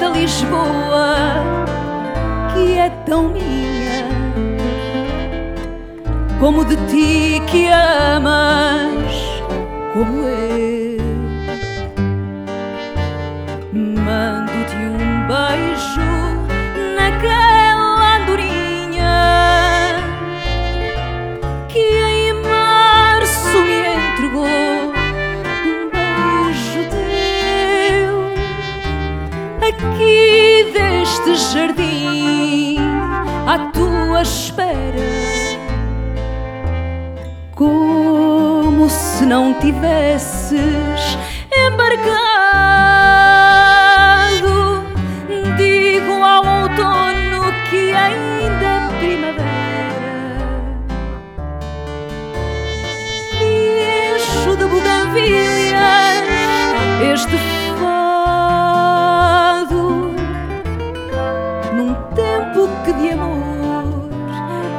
desta Lisboa que é tão minha, como de ti que amas, deste jardim à tua espera. Como se não tivesses embarcado digo ao outono que ainda é primavera. E encho de buganvílias este num tempo que de amor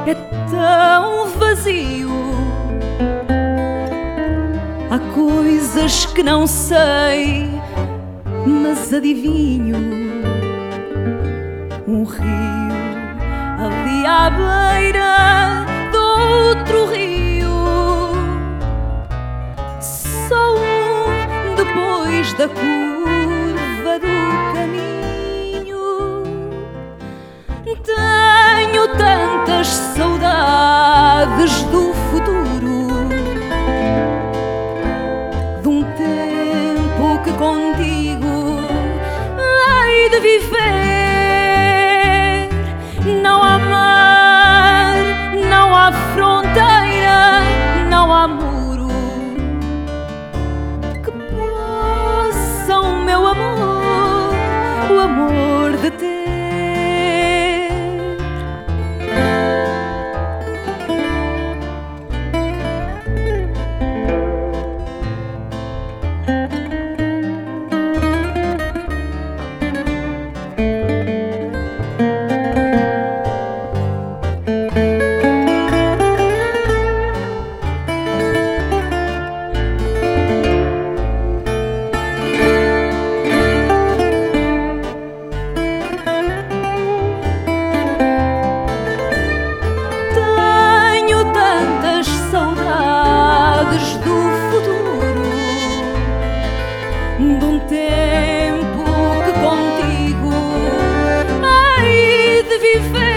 é tão vazio. Há coisas que não sei, mas adivinho. Saudades do futuro, de um tempo que contigo hei de viver. Não há mar, não há fronteira, não há muro que possam, meu amor, o amor de ter. De um tempo que contigo hei de viver.